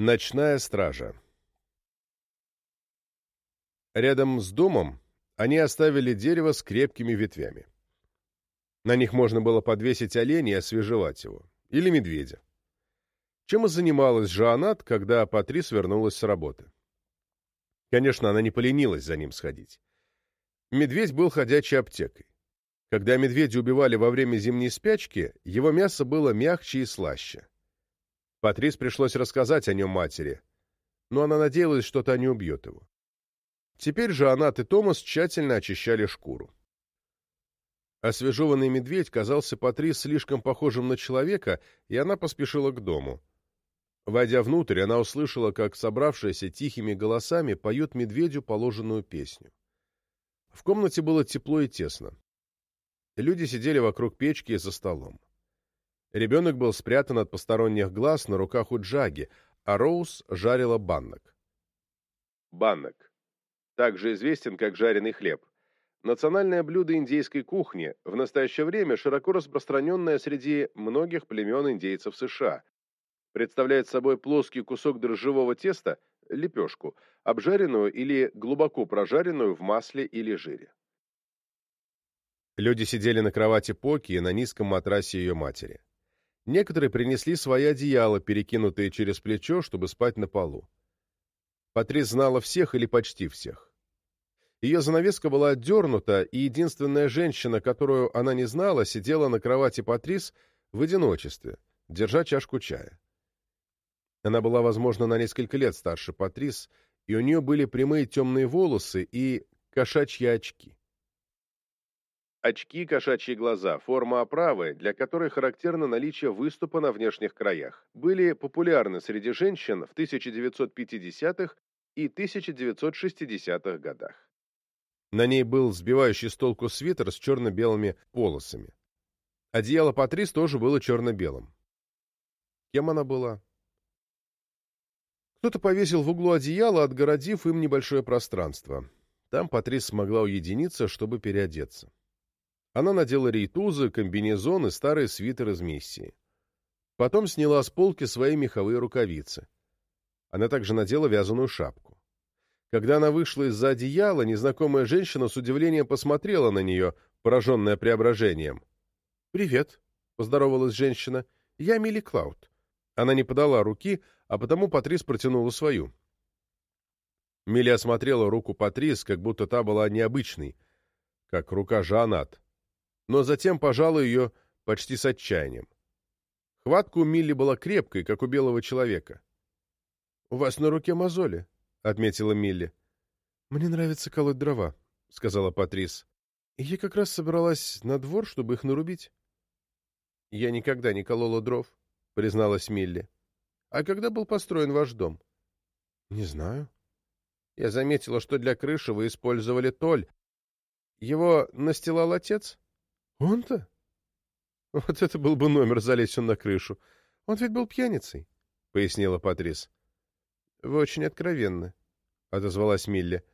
Ночная стража Рядом с домом они оставили дерево с крепкими ветвями. На них можно было подвесить оленя и освежевать его. Или медведя. Чем и занималась Жоанат, когда Патрис вернулась с работы. Конечно, она не поленилась за ним сходить. Медведь был ходячей аптекой. Когда медведя убивали во время зимней спячки, его мясо было мягче и слаще. Патрис пришлось рассказать о нем матери, но она надеялась, что та не убьет его. Теперь же Анат и Томас тщательно очищали шкуру. Освежеванный медведь казался Патрис слишком похожим на человека, и она поспешила к дому. Войдя внутрь, она услышала, как собравшиеся тихими голосами поют медведю положенную песню. В комнате было тепло и тесно. Люди сидели вокруг печки и за столом. Ребенок был спрятан от посторонних глаз на руках у Джаги, а Роуз жарила баннок. Баннок. Также известен как жареный хлеб. Национальное блюдо индейской кухни, в настоящее время широко распространенное среди многих племен индейцев США. Представляет собой плоский кусок дрожжевого теста, лепешку, обжаренную или глубоко прожаренную в масле или жире. Люди сидели на кровати Поки и на низком матрасе ее матери. Некоторые принесли свои одеяла, перекинутые через плечо, чтобы спать на полу. Патрис знала всех или почти всех. Ее занавеска была отдернута, и единственная женщина, которую она не знала, сидела на кровати Патрис в одиночестве, держа чашку чая. Она была, возможно, на несколько лет старше Патрис, и у нее были прямые темные волосы и кошачьи очки. Очки, кошачьи глаза, форма оправы, для которой характерно наличие выступа на внешних краях, были популярны среди женщин в 1950-х и 1960-х годах. На ней был сбивающий с толку свитер с черно-белыми полосами. Одеяло Патрис тоже было черно-белым. Кем она была? Кто-то повесил в углу одеяло, отгородив им небольшое пространство. Там Патрис смогла уединиться, чтобы переодеться. Она надела рейтузы, комбинезон и старый свитер из миссии. Потом сняла с полки свои меховые рукавицы. Она также надела вязаную шапку. Когда она вышла из-за одеяла, незнакомая женщина с удивлением посмотрела на нее, пораженная преображением. «Привет», — поздоровалась женщина, — «я Милли Клауд». Она не подала руки, а потому Патрис протянула свою. Милли осмотрела руку Патрис, как будто та была необычной, как рука Жанат но затем пожала ее почти с отчаянием. Хватка у Милли была крепкой, как у белого человека. — У вас на руке мозоли, — отметила Милли. — Мне нравится колоть дрова, — сказала Патрис. — Я как раз собралась на двор, чтобы их нарубить. — Я никогда не колола дров, — призналась Милли. — А когда был построен ваш дом? — Не знаю. Я заметила, что для крыши вы использовали толь. Его настилал отец? — он-то? Вот это был бы номер, залезть он на крышу. Он ведь был пьяницей, — пояснила Патрис. — Вы очень откровенны, — отозвалась Милли.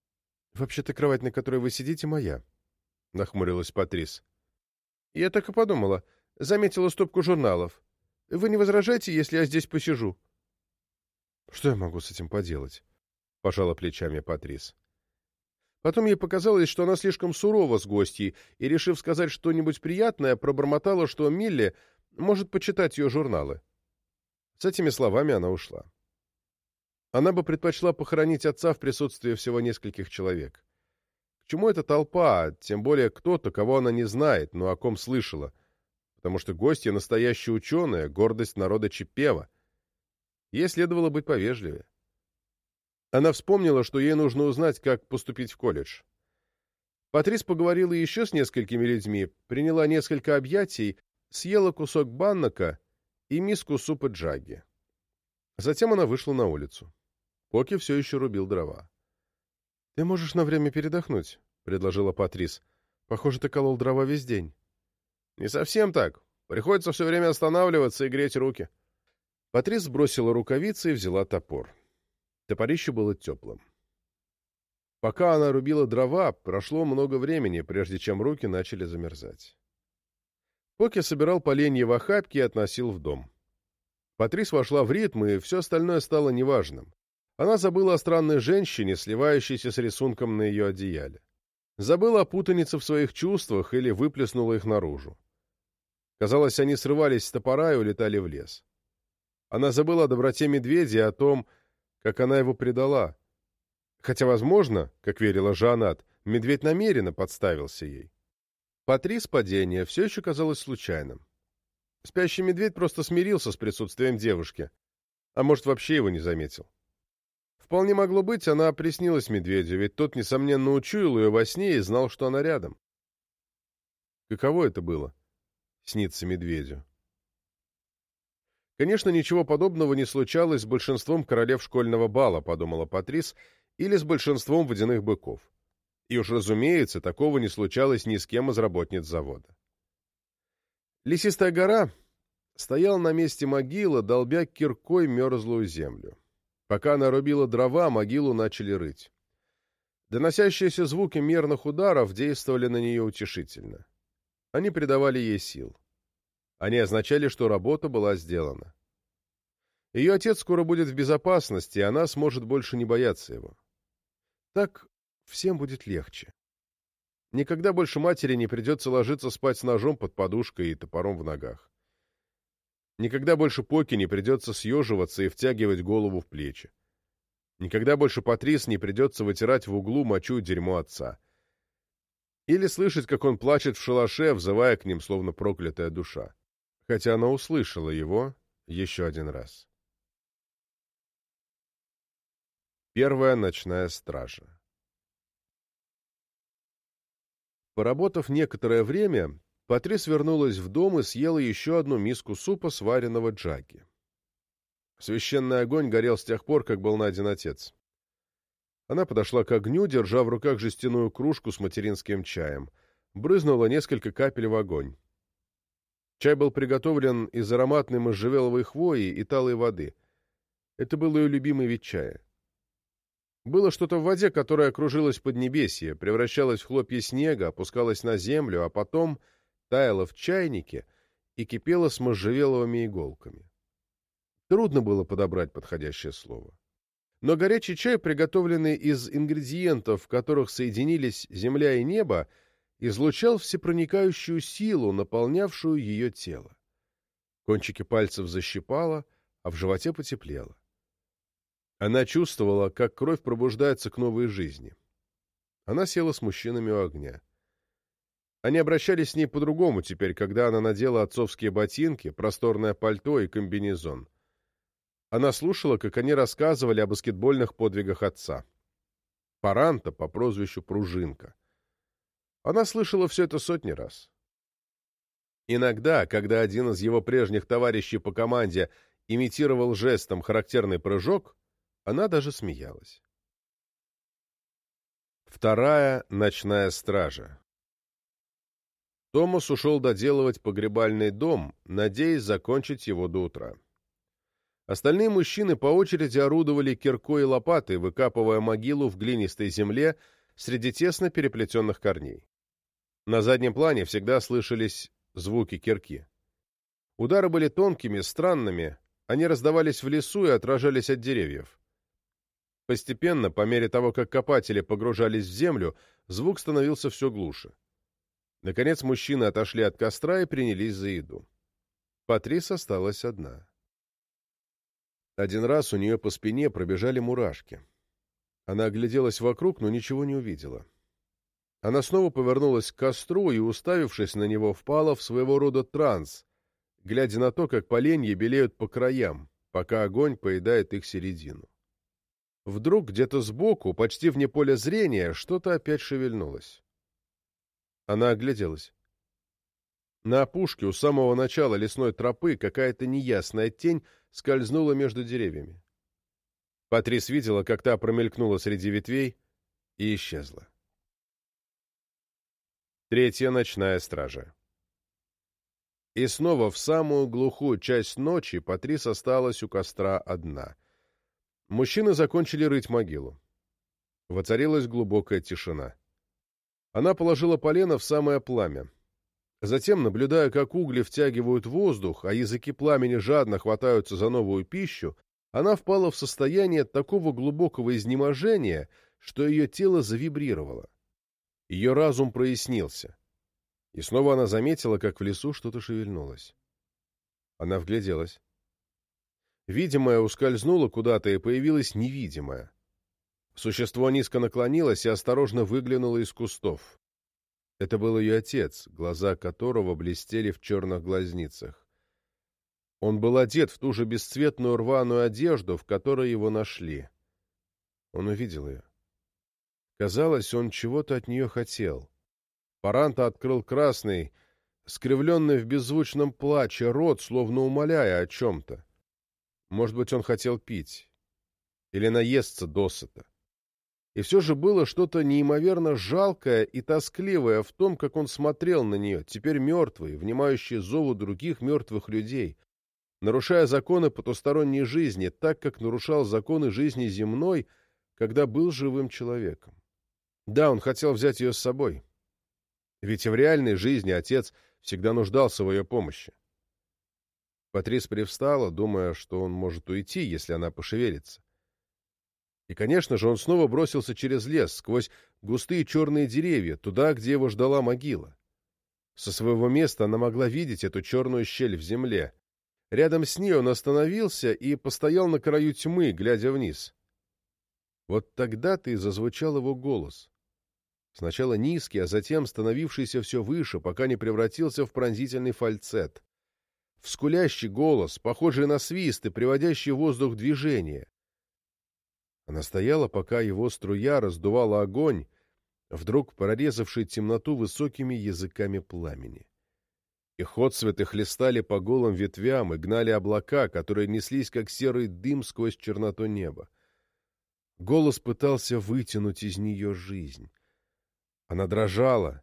— Вообще-то кровать, на которой вы сидите, моя, — нахмурилась Патрис. — Я так и подумала. Заметила стопку журналов. Вы не возражаете, если я здесь посижу? — Что я могу с этим поделать? — пожала плечами Патрис. Потом ей показалось, что она слишком сурова с гостьей, и, решив сказать что-нибудь приятное, пробормотала, что Милли может почитать ее журналы. С этими словами она ушла. Она бы предпочла похоронить отца в присутствии всего нескольких человек. К чему эта толпа, тем более кто-то, кого она не знает, но о ком слышала, потому что гостья — настоящая ученая, гордость народа Чипева. Ей следовало быть повежливее. Она вспомнила, что ей нужно узнать, как поступить в колледж. Патрис поговорила еще с несколькими людьми, приняла несколько объятий, съела кусок баннока и миску супа джаги. Затем она вышла на улицу. Поки все еще рубил дрова. — Ты можешь на время передохнуть, — предложила Патрис. — Похоже, ты колол дрова весь день. — Не совсем так. Приходится все время останавливаться и греть руки. Патрис бросила рукавицы и взяла топор. Топорище было теплым. Пока она рубила дрова, прошло много времени, прежде чем руки начали замерзать. Поки собирал поленья в охапке и относил в дом. Патрис вошла в ритм, и все остальное стало неважным. Она забыла о странной женщине, сливающейся с рисунком на ее одеяле. Забыла о путанице в своих чувствах или выплеснула их наружу. Казалось, они срывались с топора и улетали в лес. Она забыла о доброте медведя и о том, как она его предала. Хотя, возможно, как верила Жанат, медведь намеренно подставился ей. Патрис падение все еще казалось случайным. Спящий медведь просто смирился с присутствием девушки, а может, вообще его не заметил. Вполне могло быть, она приснилась медведю, ведь тот, несомненно, учуял ее во сне и знал, что она рядом. Каково это было — сниться медведю? Конечно, ничего подобного не случалось с большинством королев школьного бала, подумала Патрис, или с большинством водяных быков. И уж, разумеется, такого не случалось ни с кем из работниц завода. Лесистая гора стояла на месте могилы, долбя киркой мерзлую землю. Пока она рубила дрова, могилу начали рыть. Доносящиеся звуки мерных ударов действовали на нее утешительно. Они придавали ей сил. Они означали, что работа была сделана. Ее отец скоро будет в безопасности, и она сможет больше не бояться его. Так всем будет легче. Никогда больше матери не придется ложиться спать с ножом под подушкой и топором в ногах. Никогда больше Поки не придется съеживаться и втягивать голову в плечи. Никогда больше Патрис не придется вытирать в углу мочу дерьмо отца. Или слышать, как он плачет в шалаше, взывая к ним, словно проклятая душа хотя она услышала его еще один раз. Первая ночная стража Поработав некоторое время, Патрис вернулась в дом и съела еще одну миску супа, сваренного джаги. Священный огонь горел с тех пор, как был найден отец. Она подошла к огню, держа в руках жестяную кружку с материнским чаем. Брызнула несколько капель в огонь. Чай был приготовлен из ароматной можжевеловой хвои и талой воды. Это был ее любимый вид чая. Было что-то в воде, которое окружилось поднебесье, превращалось в хлопья снега, опускалось на землю, а потом таяло в чайнике и кипело с можжевеловыми иголками. Трудно было подобрать подходящее слово. Но горячий чай, приготовленный из ингредиентов, в которых соединились земля и небо, излучал всепроникающую силу, наполнявшую ее тело. Кончики пальцев защипало, а в животе потеплело. Она чувствовала, как кровь пробуждается к новой жизни. Она села с мужчинами у огня. Они обращались с ней по-другому теперь, когда она надела отцовские ботинки, просторное пальто и комбинезон. Она слушала, как они рассказывали о баскетбольных подвигах отца. Паранта по прозвищу Пружинка. Она слышала все это сотни раз. Иногда, когда один из его прежних товарищей по команде имитировал жестом характерный прыжок, она даже смеялась. Вторая ночная стража Томас ушел доделывать погребальный дом, надеясь закончить его до утра. Остальные мужчины по очереди орудовали киркой и лопатой, выкапывая могилу в глинистой земле среди тесно переплетенных корней. На заднем плане всегда слышались звуки кирки. Удары были тонкими, странными, они раздавались в лесу и отражались от деревьев. Постепенно, по мере того, как копатели погружались в землю, звук становился все глуше. Наконец мужчины отошли от костра и принялись за еду. Патрис осталась одна. Один раз у нее по спине пробежали мурашки. Она огляделась вокруг, но ничего не увидела. Она снова повернулась к костру и, уставившись на него, впала в своего рода транс, глядя на то, как поленья белеют по краям, пока огонь поедает их середину. Вдруг где-то сбоку, почти вне поля зрения, что-то опять шевельнулось. Она огляделась. На опушке у самого начала лесной тропы какая-то неясная тень скользнула между деревьями. Патрис видела, как та промелькнула среди ветвей и исчезла. Третья ночная стража. И снова в самую глухую часть ночи Патрис осталась у костра одна. Мужчины закончили рыть могилу. Воцарилась глубокая тишина. Она положила полено в самое пламя. Затем, наблюдая, как угли втягивают воздух, а языки пламени жадно хватаются за новую пищу, она впала в состояние такого глубокого изнеможения, что ее тело завибрировало. Ее разум прояснился. И снова она заметила, как в лесу что-то шевельнулось. Она вгляделась. Видимое ускользнуло куда-то, и появилось невидимое. Существо низко наклонилось и осторожно выглянуло из кустов. Это был ее отец, глаза которого блестели в черных глазницах. Он был одет в ту же бесцветную рваную одежду, в которой его нашли. Он увидел ее. Казалось, он чего-то от нее хотел. Паранта открыл красный, скривленный в беззвучном плаче, рот, словно умоляя о чем-то. Может быть, он хотел пить. Или наесться досыта. И все же было что-то неимоверно жалкое и тоскливое в том, как он смотрел на нее, теперь мертвый, внимающий зову других мертвых людей, нарушая законы потусторонней жизни, так, как нарушал законы жизни земной, когда был живым человеком. Да, он хотел взять ее с собой. Ведь в реальной жизни отец всегда нуждался в ее помощи. Патрис привстала, думая, что он может уйти, если она пошевелится. И, конечно же, он снова бросился через лес, сквозь густые черные деревья, туда, где его ждала могила. Со своего места она могла видеть эту черную щель в земле. Рядом с ней он остановился и постоял на краю тьмы, глядя вниз. Вот тогда-то и зазвучал его голос. Сначала низкий, а затем становившийся все выше, пока не превратился в пронзительный фальцет. В скулящий голос, похожий на свист и приводящий воздух в движение. Она стояла, пока его струя раздувала огонь, вдруг прорезавший темноту высокими языками пламени. Их отцветы хлестали по голым ветвям и гнали облака, которые неслись, как серый дым сквозь черноту неба. Голос пытался вытянуть из нее жизнь. Она дрожала,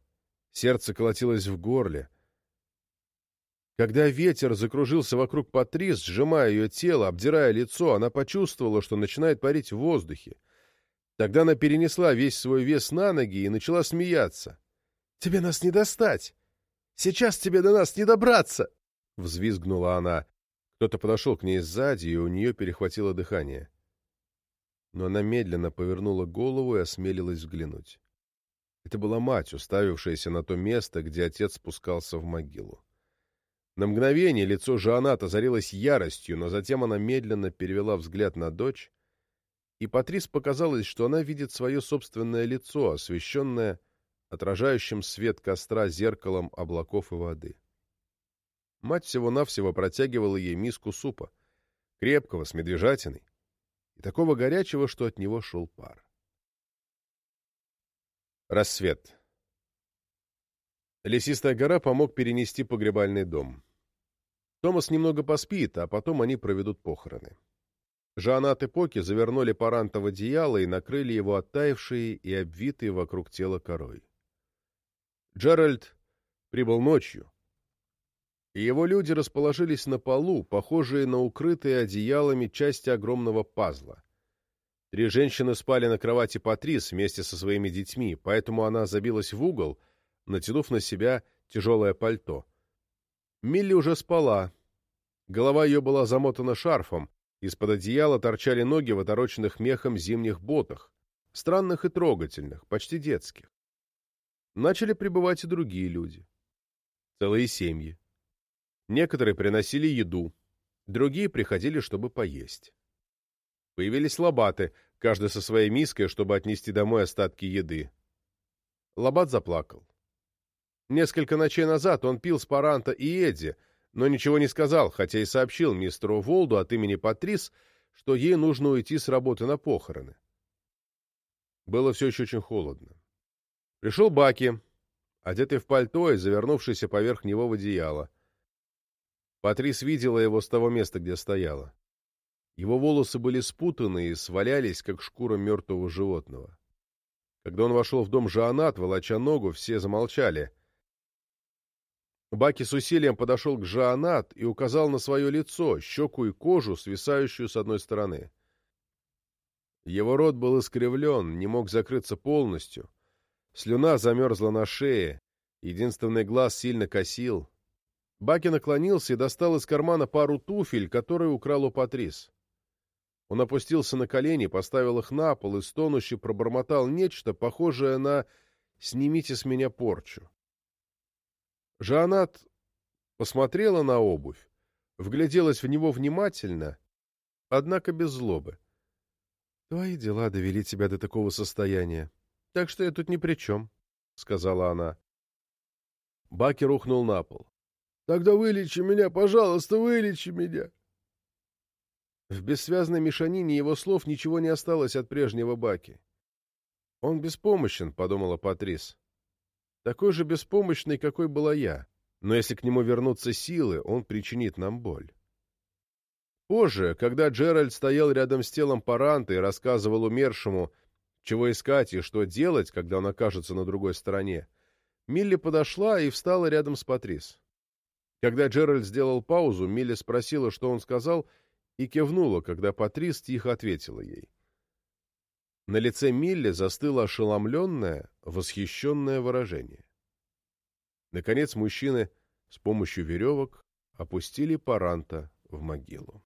сердце колотилось в горле — когда ветер закружился вокруг Патрис, сжимая ее тело, обдирая лицо, она почувствовала, что начинает парить в воздухе. Тогда она перенесла весь свой вес на ноги и начала смеяться. «Тебе нас не достать! Сейчас тебе до нас не добраться!» — взвизгнула она. Кто-то подошел к ней сзади, и у нее перехватило дыхание. Но она медленно повернула голову и осмелилась взглянуть. Это была мать, уставившаяся на то место, где отец спускался в могилу. На мгновение лицо Жанат озарилось яростью, но затем она медленно перевела взгляд на дочь, и Патрис показалось, что она видит свое собственное лицо, освещенное отражающим свет костра зеркалом облаков и воды. Мать всего-навсего протягивала ей миску супа, крепкого, с медвежатиной, и такого горячего, что от него шел пар. Рассвет. Лесистая гора помог перенести погребальный дом. Томас немного поспит, а потом они проведут похороны. Жанат и Поки завернули Паранта в одеяло и накрыли его оттаившие и обвитые вокруг тела корой. Джеральд прибыл ночью, и его люди расположились на полу, похожие на укрытые одеялами части огромного пазла. Три женщины спали на кровати Патрис вместе со своими детьми, поэтому она забилась в угол, натянув на себя тяжелое пальто — Милли уже спала. Голова ее была замотана шарфом, из-под одеяла торчали ноги в отороченных мехом зимних ботах, странных и трогательных, почти детских. Начали прибывать и другие люди. Целые семьи. Некоторые приносили еду, другие приходили, чтобы поесть. Появились лобаты, каждый со своей миской, чтобы отнести домой остатки еды. Лобат заплакал. Несколько ночей назад он пил с Паранта и Эдди, но ничего не сказал, хотя и сообщил мистеру Волду от имени Патрис, что ей нужно уйти с работы на похороны. Было все еще очень холодно. Пришел Баки, одетый в пальто и завернувшийся поверх него в одеяло. Патрис видела его с того места, где стояла. Его волосы были спутаны и свалялись, как шкура мертвого животного. Когда он вошел в дом Жанат, волоча ногу, все замолчали, Баки с усилием подошел к Жаанат и указал на свое лицо, щеку и кожу, свисающую с одной стороны. Его рот был искривлен, не мог закрыться полностью. Слюна замерзла на шее, Единственный глаз сильно косил. Баки наклонился и достал из кармана пару туфель, которые украл у Патрис. Он опустился на колени, поставил их на пол и стонуще пробормотал нечто, похожее на «снимите с меня порчу». Жанат посмотрела на обувь, вгляделась в него внимательно, однако без злобы. «Твои дела довели тебя до такого состояния, так что я тут ни при чем», — сказала она. Баки рухнул на пол. «Тогда вылечи меня, пожалуйста, вылечи меня!» В бессвязной мешанине его слов ничего не осталось от прежнего Баки. «Он беспомощен», — подумала Патрис. «Такой же беспомощный, какой была я. Но если к нему вернутся силы, он причинит нам боль». Позже, когда Джеральд стоял рядом с телом Паранта и рассказывал умершему, чего искать и что делать, когда он окажется на другой стороне, Милли подошла и встала рядом с Патрис. Когда Джеральд сделал паузу, Милли спросила, что он сказал, и кивнула, когда Патрис тихо ответила ей. На лице Милли застыло ошеломленное, восхищенное выражение. Наконец мужчины с помощью веревок опустили Паранта в могилу.